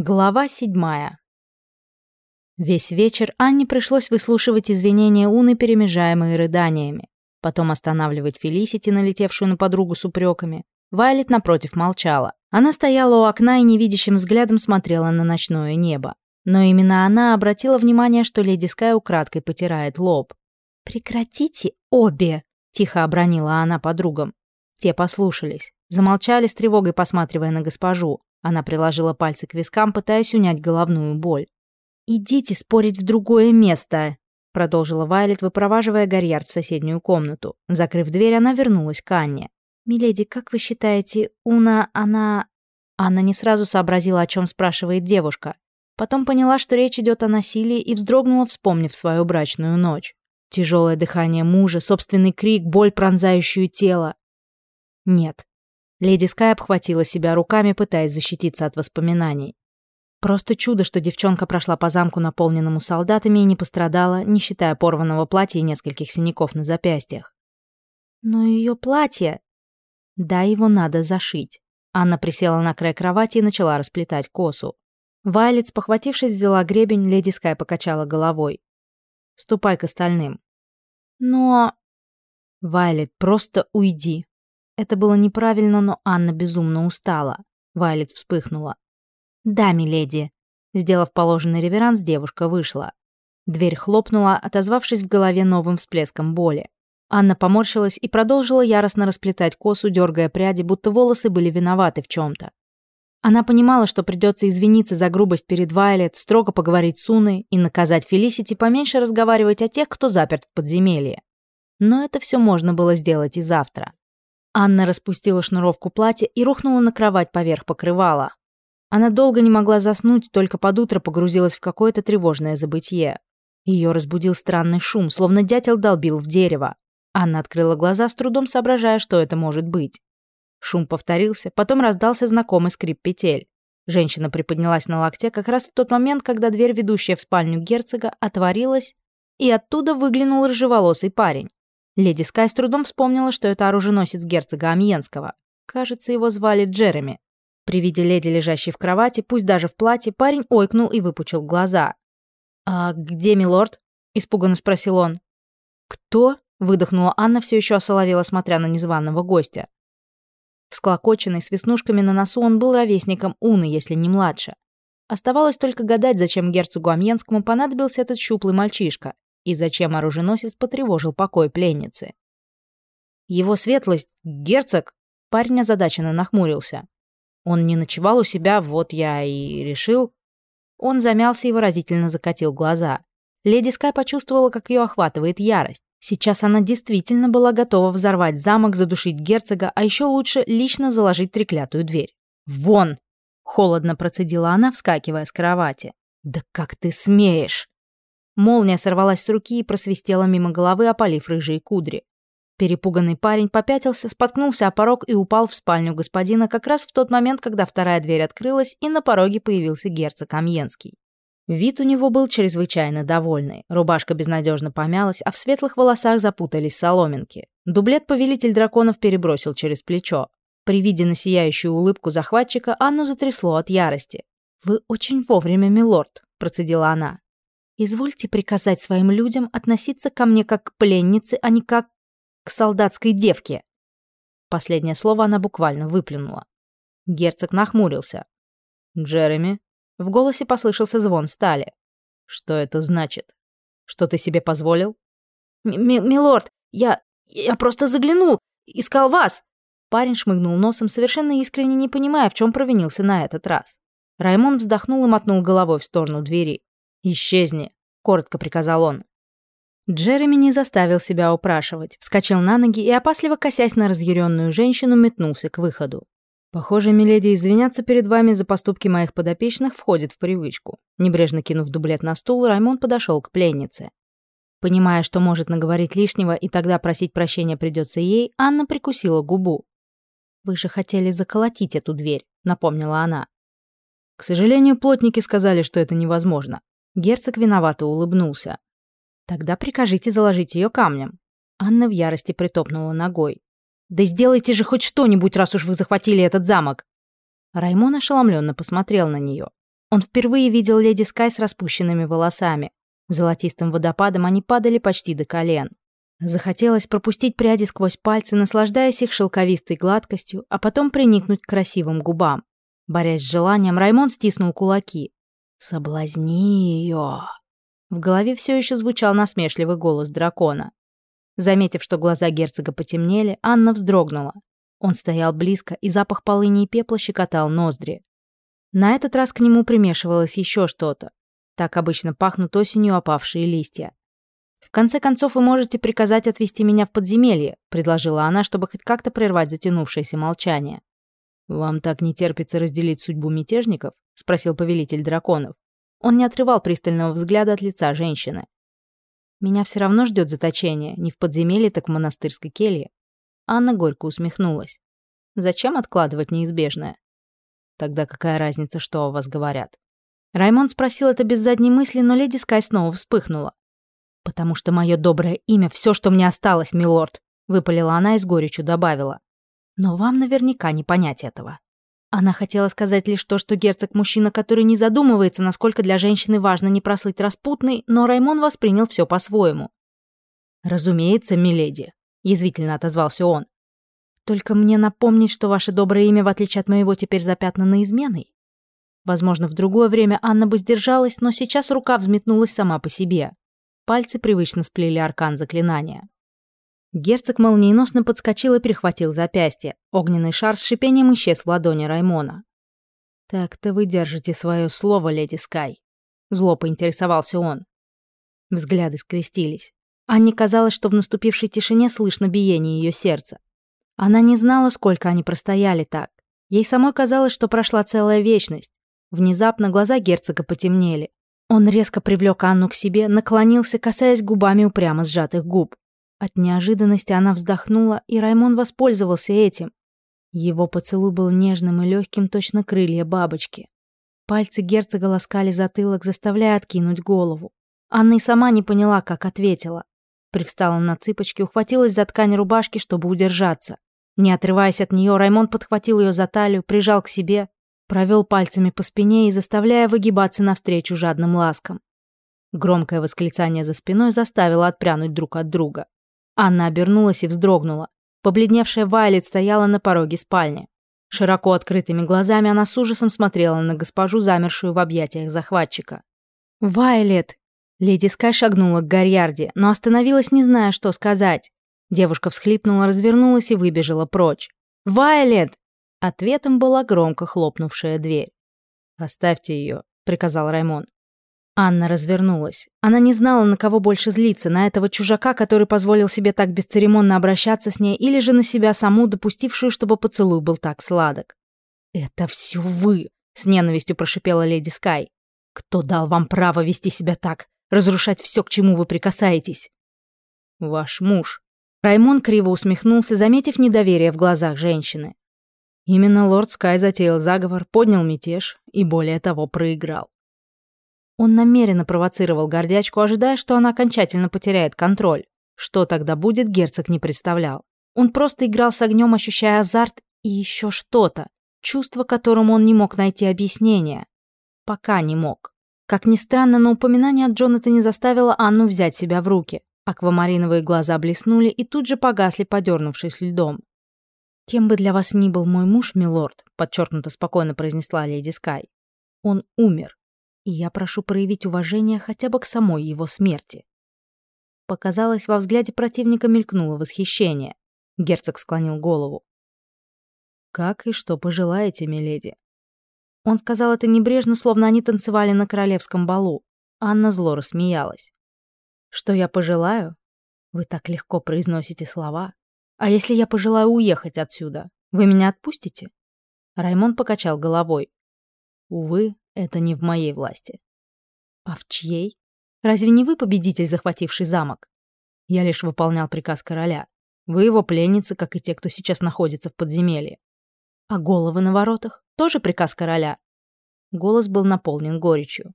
Глава седьмая. Весь вечер Анне пришлось выслушивать извинения Уны, перемежаемые рыданиями. Потом останавливать Фелисити, налетевшую на подругу с упреками. Вайлет, напротив, молчала. Она стояла у окна и невидящим взглядом смотрела на ночное небо. Но именно она обратила внимание, что леди Скай украдкой потирает лоб. «Прекратите обе!» — тихо обронила она подругам. Те послушались. Замолчали с тревогой, посматривая на госпожу. Она приложила пальцы к вискам, пытаясь унять головную боль. «Идите спорить в другое место», — продолжила Вайлет, выпроваживая Гарьярд в соседнюю комнату. Закрыв дверь, она вернулась к Анне. «Миледи, как вы считаете, Уна, она...» Анна не сразу сообразила, о чем спрашивает девушка. Потом поняла, что речь идет о насилии, и вздрогнула, вспомнив свою брачную ночь. Тяжелое дыхание мужа, собственный крик, боль, пронзающую тело. Нет, Леди Скай обхватила себя руками, пытаясь защититься от воспоминаний. Просто чудо, что девчонка прошла по замку, наполненному солдатами, и не пострадала, не считая порванного платья и нескольких синяков на запястьях. Но ее платье... Да, его надо зашить. Анна присела на край кровати и начала расплетать косу. Вайлет, похватившись, взяла гребень, леди Скай покачала головой. «Ступай к остальным». «Но...» «Вайлет, просто уйди. Это было неправильно, но Анна безумно устала. Вайлет вспыхнула. «Да, миледи». Сделав положенный реверанс, девушка вышла. Дверь хлопнула, отозвавшись в голове новым всплеском боли. Анна поморщилась и продолжила яростно расплетать косу, дергая пряди, будто волосы были виноваты в чем-то. Она понимала, что придется извиниться за грубость перед Вайлет, строго поговорить с Уной и наказать Фелисити поменьше разговаривать о тех, кто заперт в подземелье. Но это все можно было сделать и завтра. Анна распустила шнуровку платья и рухнула на кровать поверх покрывала. Она долго не могла заснуть, только под утро погрузилась в какое-то тревожное забытье. Ее разбудил странный шум, словно дятел долбил в дерево. Анна открыла глаза, с трудом соображая, что это может быть. Шум повторился, потом раздался знакомый скрип петель. Женщина приподнялась на локте как раз в тот момент, когда дверь, ведущая в спальню герцога, отворилась, и оттуда выглянул рыжеволосый парень. Леди Скай с трудом вспомнила, что это оруженосец герцога Амьенского. Кажется, его звали Джереми. При виде леди, лежащей в кровати, пусть даже в платье, парень ойкнул и выпучил глаза. «А где милорд?» – испуганно спросил он. «Кто?» – выдохнула Анна, все еще осоловела, смотря на незваного гостя. Всклокоченный, с веснушками на носу, он был ровесником Уны, если не младше. Оставалось только гадать, зачем герцогу Амьенскому понадобился этот щуплый мальчишка, и зачем оруженосец потревожил покой пленницы. Его светлость, герцог, парень озадаченно нахмурился. Он не ночевал у себя, вот я и решил. Он замялся и выразительно закатил глаза. Леди Скай почувствовала, как ее охватывает ярость. Сейчас она действительно была готова взорвать замок, задушить герцога, а еще лучше лично заложить треклятую дверь. «Вон!» — холодно процедила она, вскакивая с кровати. «Да как ты смеешь!» Молния сорвалась с руки и просвистела мимо головы, опалив рыжие кудри. Перепуганный парень попятился, споткнулся о порог и упал в спальню господина как раз в тот момент, когда вторая дверь открылась, и на пороге появился герцог Амьенский. Вид у него был чрезвычайно довольный. Рубашка безнадежно помялась, а в светлых волосах запутались соломинки. Дублет повелитель драконов перебросил через плечо. При виде на сияющую улыбку захватчика Анну затрясло от ярости. «Вы очень вовремя, милорд», — процедила она. Извольте приказать своим людям относиться ко мне как к пленнице, а не как к солдатской девке. Последнее слово она буквально выплюнула. Герцог нахмурился. «Джереми?» В голосе послышался звон стали. «Что это значит? Что ты себе позволил?» «Милорд, я... я просто заглянул, искал вас!» Парень шмыгнул носом, совершенно искренне не понимая, в чем провинился на этот раз. Раймон вздохнул и мотнул головой в сторону двери. «Исчезни», — коротко приказал он. Джереми не заставил себя упрашивать, вскочил на ноги и, опасливо косясь на разъяренную женщину, метнулся к выходу. «Похоже, миледи, извиняться перед вами за поступки моих подопечных входит в привычку». Небрежно кинув дублет на стул, Раймон подошел к пленнице. Понимая, что может наговорить лишнего, и тогда просить прощения придется ей, Анна прикусила губу. «Вы же хотели заколотить эту дверь», — напомнила она. «К сожалению, плотники сказали, что это невозможно. Герцог виновато улыбнулся. «Тогда прикажите заложить ее камнем». Анна в ярости притопнула ногой. «Да сделайте же хоть что-нибудь, раз уж вы захватили этот замок!» Раймон ошеломленно посмотрел на нее. Он впервые видел леди Скай с распущенными волосами. Золотистым водопадом они падали почти до колен. Захотелось пропустить пряди сквозь пальцы, наслаждаясь их шелковистой гладкостью, а потом приникнуть к красивым губам. Борясь с желанием, Раймон стиснул кулаки. «Соблазни ее!» В голове все еще звучал насмешливый голос дракона. Заметив, что глаза герцога потемнели, Анна вздрогнула. Он стоял близко, и запах полыни и пепла щекотал ноздри. На этот раз к нему примешивалось еще что-то. Так обычно пахнут осенью опавшие листья. «В конце концов, вы можете приказать отвезти меня в подземелье», предложила она, чтобы хоть как-то прервать затянувшееся молчание. «Вам так не терпится разделить судьбу мятежников?» Спросил повелитель драконов. Он не отрывал пристального взгляда от лица женщины. «Меня все равно ждет заточение, не в подземелье, так в монастырской келье». Анна горько усмехнулась. «Зачем откладывать неизбежное?» «Тогда какая разница, что о вас говорят?» Раймонд спросил это без задней мысли, но леди Скай снова вспыхнула. «Потому что мое доброе имя — все, что мне осталось, милорд», — выпалила она и с горечью добавила. «Но вам наверняка не понять этого». Она хотела сказать лишь то, что герцог мужчина, который не задумывается, насколько для женщины важно не прослыть распутной, но Раймон воспринял все по-своему. «Разумеется, миледи», — язвительно отозвался он. «Только мне напомнить, что ваше доброе имя, в отличие от моего, теперь запятнано изменой?» Возможно, в другое время Анна бы сдержалась, но сейчас рука взметнулась сама по себе. Пальцы привычно сплели аркан заклинания. Герцог молниеносно подскочил и перехватил запястье. Огненный шар с шипением исчез в ладони Раймона. «Так-то вы держите свое слово, леди Скай», — зло поинтересовался он. Взгляды скрестились. Анне казалось, что в наступившей тишине слышно биение ее сердца. Она не знала, сколько они простояли так. Ей самой казалось, что прошла целая вечность. Внезапно глаза герцога потемнели. Он резко привлек Анну к себе, наклонился, касаясь губами упрямо сжатых губ. От неожиданности она вздохнула, и Раймон воспользовался этим. Его поцелуй был нежным и легким, точно крылья бабочки. Пальцы герцога ласкали затылок, заставляя откинуть голову. Анна и сама не поняла, как ответила. Привстала на цыпочки, ухватилась за ткань рубашки, чтобы удержаться. Не отрываясь от нее, Раймон подхватил ее за талию, прижал к себе, провел пальцами по спине и заставляя выгибаться навстречу жадным ласкам. Громкое восклицание за спиной заставило отпрянуть друг от друга. Анна обернулась и вздрогнула. Побледневшая Вайлет стояла на пороге спальни. Широко открытыми глазами она с ужасом смотрела на госпожу, замершую в объятиях захватчика. «Вайлет!» Леди Скай шагнула к Гарьярде, но остановилась, не зная, что сказать. Девушка всхлипнула, развернулась и выбежала прочь. «Вайлет!» Ответом была громко хлопнувшая дверь. «Оставьте ее», — приказал Раймон. Анна развернулась. Она не знала, на кого больше злиться, на этого чужака, который позволил себе так бесцеремонно обращаться с ней, или же на себя саму, допустившую, чтобы поцелуй был так сладок. «Это все вы!» — с ненавистью прошипела леди Скай. «Кто дал вам право вести себя так? Разрушать все, к чему вы прикасаетесь?» «Ваш муж». Раймон криво усмехнулся, заметив недоверие в глазах женщины. Именно лорд Скай затеял заговор, поднял мятеж и, более того, проиграл. Он намеренно провоцировал гордячку, ожидая, что она окончательно потеряет контроль. Что тогда будет, герцог не представлял. Он просто играл с огнем, ощущая азарт и еще что-то, чувство которому он не мог найти объяснения. Пока не мог. Как ни странно, но упоминание от Джонатана заставило Анну взять себя в руки. Аквамариновые глаза блеснули и тут же погасли, подернувшись льдом. «Кем бы для вас ни был мой муж, милорд», подчеркнуто спокойно произнесла леди Скай, «он умер и я прошу проявить уважение хотя бы к самой его смерти. Показалось, во взгляде противника мелькнуло восхищение. Герцог склонил голову. «Как и что пожелаете, миледи?» Он сказал это небрежно, словно они танцевали на королевском балу. Анна зло рассмеялась. «Что я пожелаю? Вы так легко произносите слова. А если я пожелаю уехать отсюда, вы меня отпустите?» Раймон покачал головой. «Увы, это не в моей власти. А в чьей? Разве не вы победитель, захвативший замок? Я лишь выполнял приказ короля. Вы его пленницы, как и те, кто сейчас находится в подземелье. А головы на воротах? Тоже приказ короля? Голос был наполнен горечью.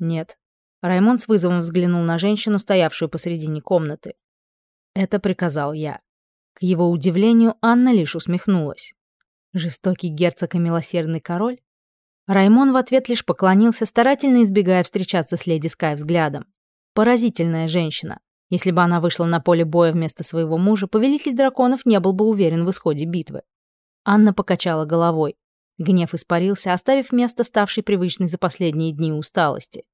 Нет. Раймон с вызовом взглянул на женщину, стоявшую посредине комнаты. Это приказал я. К его удивлению, Анна лишь усмехнулась. Жестокий герцог и милосердный король? Раймон в ответ лишь поклонился, старательно избегая встречаться с леди Скай взглядом. Поразительная женщина. Если бы она вышла на поле боя вместо своего мужа, повелитель драконов не был бы уверен в исходе битвы. Анна покачала головой. Гнев испарился, оставив место ставшей привычной за последние дни усталости.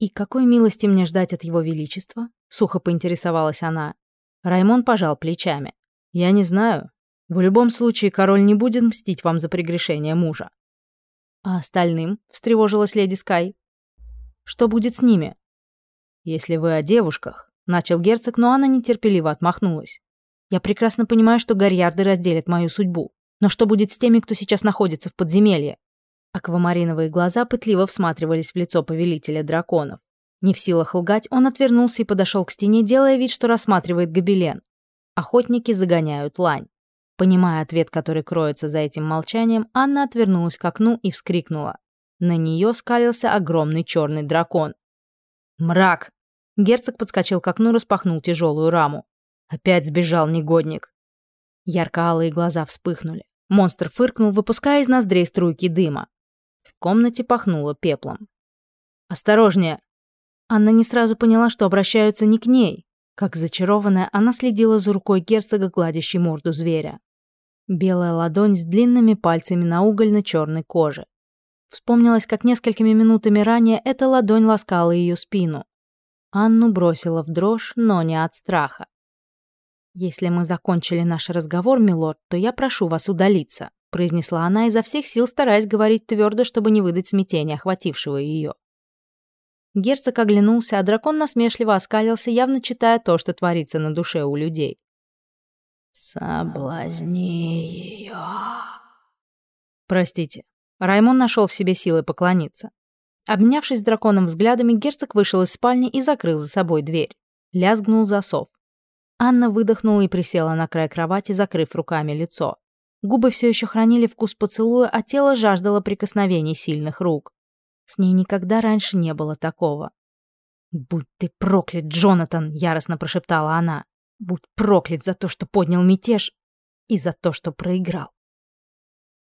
«И какой милости мне ждать от его величества?» — сухо поинтересовалась она. Раймон пожал плечами. «Я не знаю. В любом случае король не будет мстить вам за прегрешение мужа. «А остальным?» — встревожилась леди Скай. «Что будет с ними?» «Если вы о девушках», — начал герцог, но она нетерпеливо отмахнулась. «Я прекрасно понимаю, что гарьярды разделят мою судьбу. Но что будет с теми, кто сейчас находится в подземелье?» Аквамариновые глаза пытливо всматривались в лицо повелителя драконов. Не в силах лгать, он отвернулся и подошел к стене, делая вид, что рассматривает гобелен. Охотники загоняют лань. Понимая ответ, который кроется за этим молчанием, Анна отвернулась к окну и вскрикнула. На нее скалился огромный черный дракон. «Мрак!» Герцог подскочил к окну, распахнул тяжелую раму. Опять сбежал негодник. Ярко-алые глаза вспыхнули. Монстр фыркнул, выпуская из ноздрей струйки дыма. В комнате пахнуло пеплом. «Осторожнее!» Анна не сразу поняла, что обращаются не к ней. Как зачарованная, она следила за рукой герцога, гладящей морду зверя. Белая ладонь с длинными пальцами на угольно-черной коже. Вспомнилось, как несколькими минутами ранее эта ладонь ласкала ее спину. Анну бросила в дрожь, но не от страха. «Если мы закончили наш разговор, милорд, то я прошу вас удалиться», произнесла она изо всех сил, стараясь говорить твердо, чтобы не выдать смятения, охватившего ее. Герцог оглянулся, а дракон насмешливо оскалился, явно читая то, что творится на душе у людей. «Соблазни ее». «Простите». Раймон нашел в себе силы поклониться. Обнявшись с драконом взглядами, герцог вышел из спальни и закрыл за собой дверь. Лязгнул засов. Анна выдохнула и присела на край кровати, закрыв руками лицо. Губы все еще хранили вкус поцелуя, а тело жаждало прикосновений сильных рук. С ней никогда раньше не было такого. «Будь ты проклят, Джонатан!» — яростно прошептала она. Будь проклят за то, что поднял мятеж и за то, что проиграл.